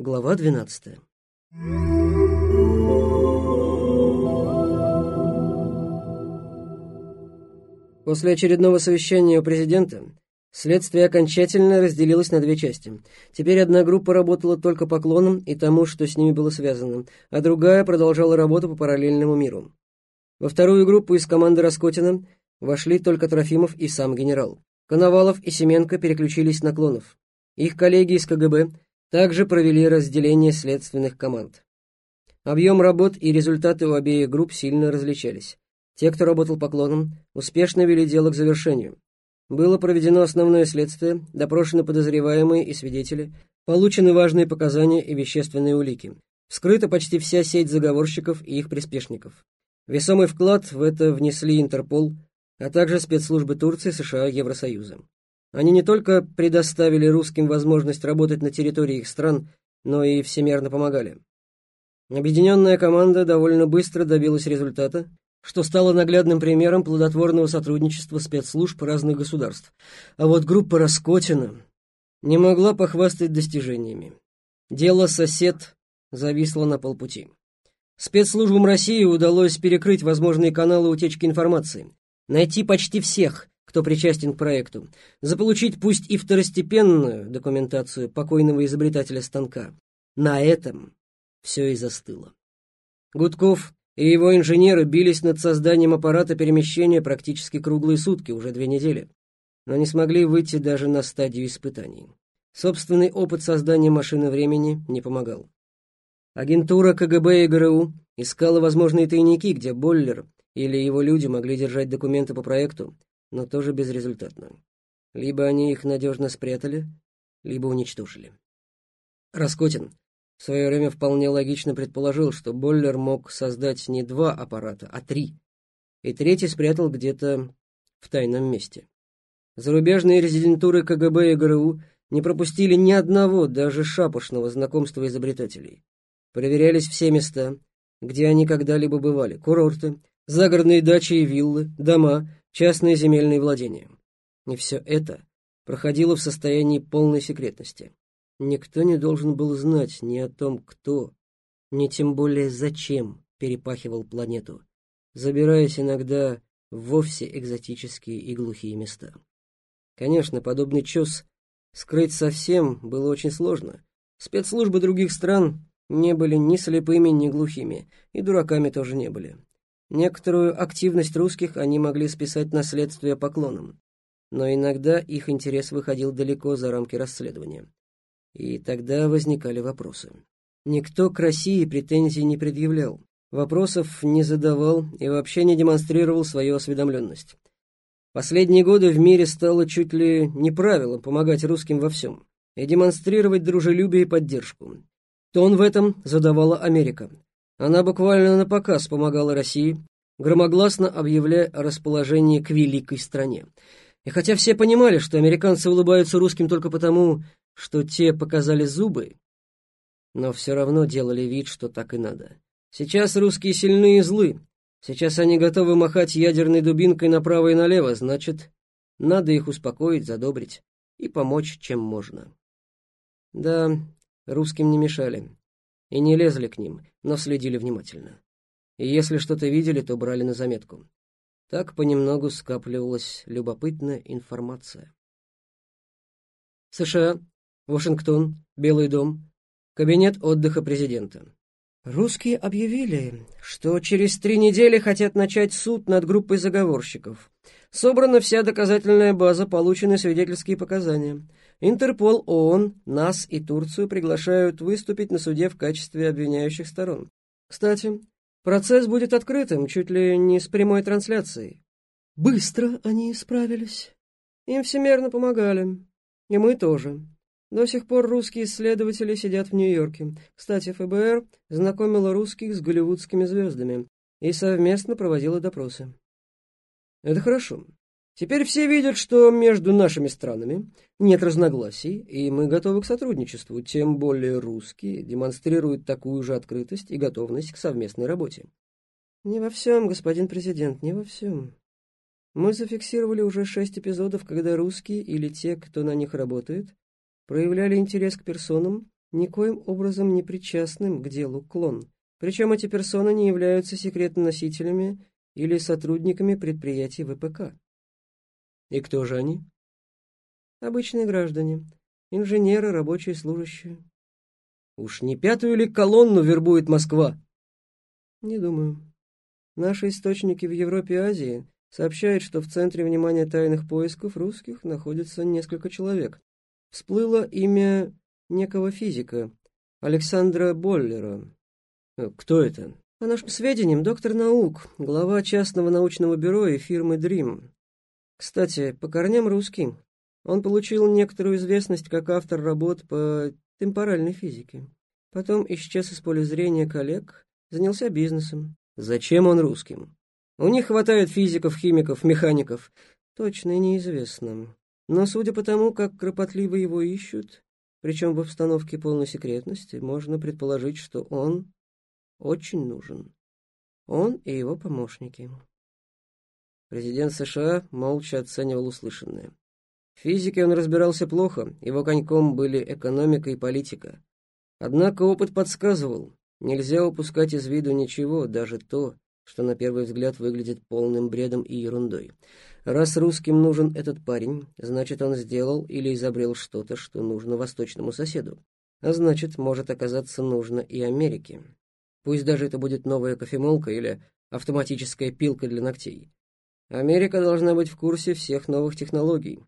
Глава 12. После очередного совещания у президента следствие окончательно разделилось на две части. Теперь одна группа работала только по клонам и тому, что с ними было связано, а другая продолжала работу по параллельному миру. Во вторую группу из команды Раскотина вошли только Трофимов и сам генерал. Коновалов и Семенко переключились на клонов. Их коллеги из КГБ также провели разделение следственных команд. Объем работ и результаты у обеих групп сильно различались. Те, кто работал по клонам, успешно вели дело к завершению. Было проведено основное следствие, допрошены подозреваемые и свидетели, получены важные показания и вещественные улики. Вскрыта почти вся сеть заговорщиков и их приспешников. Весомый вклад в это внесли Интерпол, а также спецслужбы Турции, США Евросоюза. Они не только предоставили русским возможность работать на территории их стран, но и всемерно помогали. Объединенная команда довольно быстро добилась результата, что стало наглядным примером плодотворного сотрудничества спецслужб разных государств. А вот группа Раскотина не могла похвастать достижениями. Дело «Сосед» зависло на полпути. Спецслужбам России удалось перекрыть возможные каналы утечки информации, найти почти всех, кто причастен к проекту, заполучить пусть и второстепенную документацию покойного изобретателя станка. На этом все и застыло. Гудков и его инженеры бились над созданием аппарата перемещения практически круглые сутки, уже две недели, но не смогли выйти даже на стадию испытаний. Собственный опыт создания машины времени не помогал. Агентура КГБ и ГРУ искала возможные тайники, где Боллер или его люди могли держать документы по проекту, но тоже безрезультатно. Либо они их надежно спрятали, либо уничтожили. Раскотин в свое время вполне логично предположил, что Боллер мог создать не два аппарата, а три, и третий спрятал где-то в тайном месте. Зарубежные резидентуры КГБ и ГРУ не пропустили ни одного, даже шапошного знакомства изобретателей. Проверялись все места, где они когда-либо бывали, курорты, загородные дачи и виллы, дома, частные земельные владения. И все это проходило в состоянии полной секретности. Никто не должен был знать ни о том, кто, ни тем более зачем перепахивал планету, забираясь иногда в вовсе экзотические и глухие места. Конечно, подобный чес скрыть совсем было очень сложно. Спецслужбы других стран не были ни слепыми, ни глухими, и дураками тоже не были. Некоторую активность русских они могли списать на следствие поклонам, но иногда их интерес выходил далеко за рамки расследования. И тогда возникали вопросы. Никто к России претензий не предъявлял, вопросов не задавал и вообще не демонстрировал свою осведомленность. Последние годы в мире стало чуть ли не правилом помогать русским во всем и демонстрировать дружелюбие и поддержку. Тон в этом задавала Америка, она буквально на показ помогала России, громогласно объявляя о расположении к великой стране. И хотя все понимали, что американцы улыбаются русским только потому, что те показали зубы, но все равно делали вид, что так и надо. Сейчас русские сильны и злы. Сейчас они готовы махать ядерной дубинкой направо и налево, значит, надо их успокоить, задобрить и помочь, чем можно. Да, русским не мешали и не лезли к ним, но следили внимательно. И если что-то видели, то брали на заметку. Так понемногу скапливалась любопытная информация. США, Вашингтон, Белый дом, кабинет отдыха президента. Русские объявили, что через три недели хотят начать суд над группой заговорщиков. Собрана вся доказательная база, получены свидетельские показания. Интерпол, ООН, НАС и Турцию приглашают выступить на суде в качестве обвиняющих сторон. Кстати, процесс будет открытым, чуть ли не с прямой трансляцией. Быстро они справились. Им всемерно помогали. И мы тоже. До сих пор русские исследователи сидят в Нью-Йорке. Кстати, ФБР знакомила русских с голливудскими звездами и совместно проводила допросы. Это хорошо. Теперь все видят, что между нашими странами нет разногласий, и мы готовы к сотрудничеству, тем более русские демонстрируют такую же открытость и готовность к совместной работе. Не во всем, господин президент, не во всем. Мы зафиксировали уже шесть эпизодов, когда русские или те, кто на них работает, проявляли интерес к персонам, никоим образом не причастным к делу клон. Причем эти персоны не являются секретоносителями или сотрудниками предприятий ВПК. И кто же они? Обычные граждане, инженеры, рабочие, служащие. Уж не пятую ли колонну вербует Москва? Не думаю. Наши источники в Европе и Азии сообщают, что в центре внимания тайных поисков русских находится несколько человек. Всплыло имя некого физика, Александра Боллера. Э, кто это? По нашим сведениям, доктор наук, глава частного научного бюро и фирмы Dream. Кстати, по корням русский. Он получил некоторую известность как автор работ по темпоральной физике. Потом исчез из поля зрения коллег, занялся бизнесом. Зачем он русским? У них хватает физиков, химиков, механиков. Точно неизвестно. Но судя по тому, как кропотливо его ищут, причем в обстановке полной секретности, можно предположить, что он очень нужен. Он и его помощники. Президент США молча оценивал услышанное. В физике он разбирался плохо, его коньком были экономика и политика. Однако опыт подсказывал, нельзя упускать из виду ничего, даже то, что на первый взгляд выглядит полным бредом и ерундой. Раз русским нужен этот парень, значит, он сделал или изобрел что-то, что нужно восточному соседу. А значит, может оказаться нужно и Америке. Пусть даже это будет новая кофемолка или автоматическая пилка для ногтей. Америка должна быть в курсе всех новых технологий,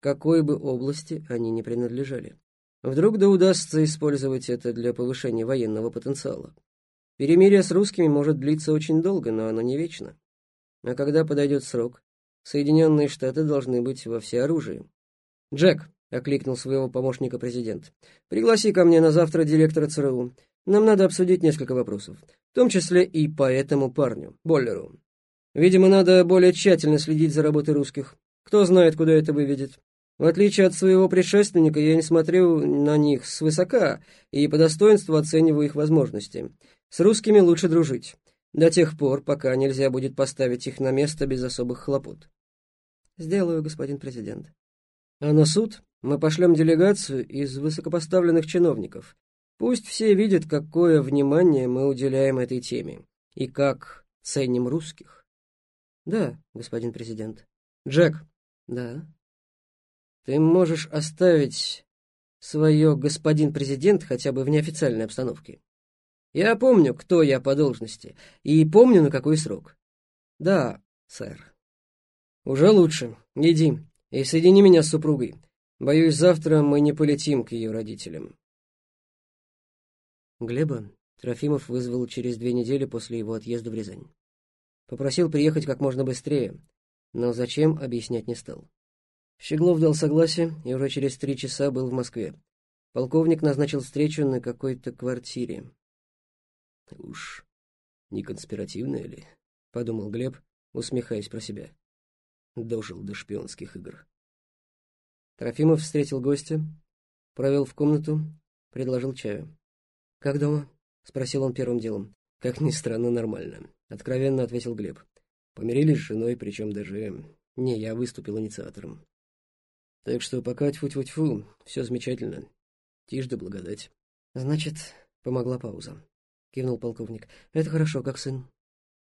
какой бы области они ни принадлежали. Вдруг да удастся использовать это для повышения военного потенциала. Перемирие с русскими может длиться очень долго, но оно не вечно. А когда подойдет срок, Соединенные Штаты должны быть во всеоружии. «Джек», — окликнул своего помощника президент, — «пригласи ко мне на завтра директора ЦРУ. Нам надо обсудить несколько вопросов, в том числе и по этому парню, Боллеру. Видимо, надо более тщательно следить за работой русских. Кто знает, куда это выведет. В отличие от своего предшественника, я не смотрю на них свысока и по достоинству оцениваю их возможности. С русскими лучше дружить, до тех пор, пока нельзя будет поставить их на место без особых хлопот. Сделаю, господин президент. А на суд мы пошлем делегацию из высокопоставленных чиновников, Пусть все видят, какое внимание мы уделяем этой теме и как ценим русских. Да, господин президент. Джек. Да. Ты можешь оставить свое господин президент хотя бы в неофициальной обстановке. Я помню, кто я по должности, и помню, на какой срок. Да, сэр. Уже лучше. Иди и соедини меня с супругой. Боюсь, завтра мы не полетим к ее родителям. Глеба Трофимов вызвал через две недели после его отъезда в Рязань. Попросил приехать как можно быстрее, но зачем, объяснять не стал. Щеглов дал согласие и уже через три часа был в Москве. Полковник назначил встречу на какой-то квартире. «Уж не конспиративная ли?» — подумал Глеб, усмехаясь про себя. Дожил до шпионских игр. Трофимов встретил гостя, провел в комнату, предложил чаю. «Как дома?» — спросил он первым делом. «Как ни странно, нормально», — откровенно ответил Глеб. «Помирились с женой, причем даже... Не, я выступил инициатором. Так что пока тьфу-тьфу-тьфу, все замечательно. Тишь да благодать». «Значит, помогла пауза», — кивнул полковник. «Это хорошо, как сын».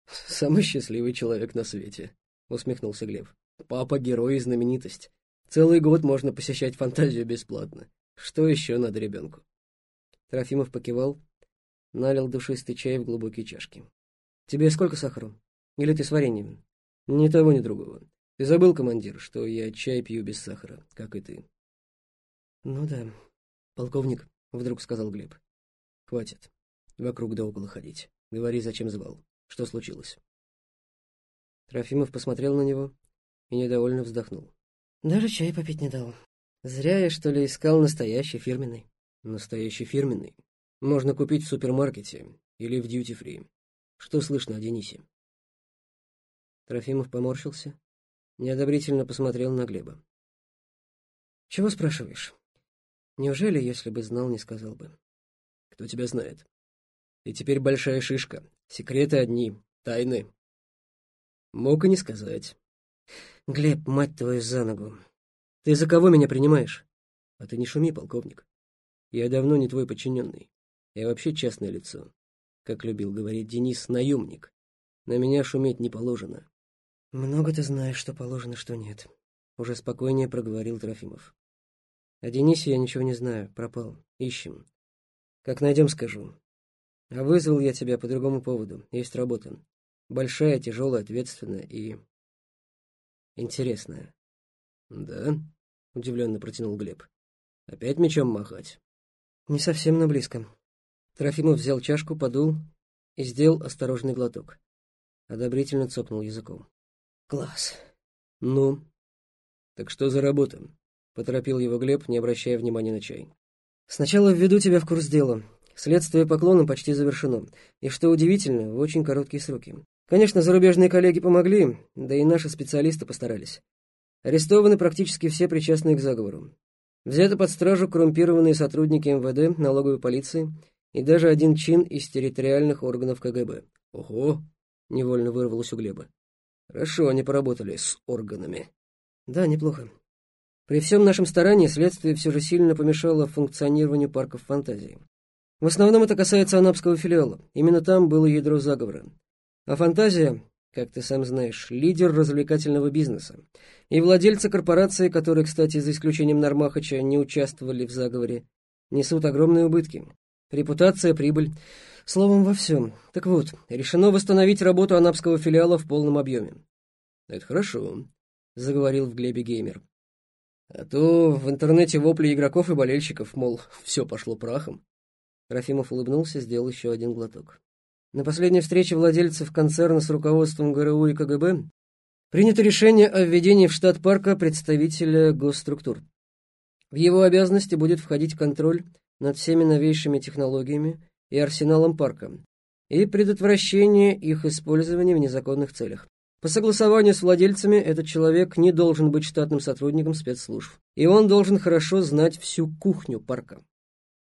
«Самый счастливый человек на свете», — усмехнулся Глеб. «Папа — герой и знаменитость. Целый год можно посещать фантазию бесплатно. Что еще надо ребенку?» Трофимов покивал, налил душистый чай в глубокие чашки. «Тебе сколько сахару? Или ты с вареньем?» «Ни того, ни другого. Ты забыл, командир, что я чай пью без сахара, как и ты?» «Ну да, полковник», — вдруг сказал Глеб. «Хватит. Вокруг да около ходить. Говори, зачем звал. Что случилось?» Трофимов посмотрел на него и недовольно вздохнул. «Даже чай попить не дал. Зря я, что ли, искал настоящий фирменный». Настоящий фирменный. Можно купить в супермаркете или в дьюти-фри. Что слышно о Денисе?» Трофимов поморщился, неодобрительно посмотрел на Глеба. «Чего спрашиваешь? Неужели, если бы знал, не сказал бы?» «Кто тебя знает? Ты теперь большая шишка. Секреты одни, тайны. Мог и не сказать». «Глеб, мать твою, за ногу! Ты за кого меня принимаешь?» «А ты не шуми, полковник. Я давно не твой подчиненный. Я вообще частное лицо. Как любил говорить Денис, наемник. На меня шуметь не положено. Много ты знаешь, что положено, что нет. Уже спокойнее проговорил Трофимов. О Денисе я ничего не знаю. Пропал. Ищем. Как найдем, скажу. А вызвал я тебя по другому поводу. Есть работа. Большая, тяжелая, ответственная и... интересная. Да? Удивленно протянул Глеб. Опять мечом махать? Не совсем, но близко. Трофимов взял чашку, подул и сделал осторожный глоток. Одобрительно цокнул языком. Класс. Ну? Так что за работа? Поторопил его Глеб, не обращая внимания на чай. Сначала введу тебя в курс дела. Следствие по клону почти завершено. И что удивительно, в очень короткие сроки. Конечно, зарубежные коллеги помогли, да и наши специалисты постарались. Арестованы практически все причастные к заговору. Взяты под стражу коррумпированные сотрудники МВД, налоговой полиции и даже один чин из территориальных органов КГБ. Ого! Невольно вырвалось у Глеба. Хорошо они поработали с органами. Да, неплохо. При всем нашем старании следствие все же сильно помешало функционированию парков фантазии. В основном это касается анапского филиала. Именно там было ядро заговора. А фантазия, как ты сам знаешь, лидер развлекательного бизнеса. И владельцы корпорации, которые, кстати, за исключением Нормахача, не участвовали в заговоре, несут огромные убытки. Репутация, прибыль. Словом, во всем. Так вот, решено восстановить работу анапского филиала в полном объеме. «Это хорошо», — заговорил в Глебе геймер. «А то в интернете вопли игроков и болельщиков, мол, все пошло прахом». Трофимов улыбнулся, сделал еще один глоток. На последней встрече владельцев концерна с руководством ГРУ и КГБ принято решение о введении в штат парка представителя госструктур. В его обязанности будет входить контроль над всеми новейшими технологиями и арсеналом парка и предотвращение их использования в незаконных целях. По согласованию с владельцами этот человек не должен быть штатным сотрудником спецслужб, и он должен хорошо знать всю кухню парка.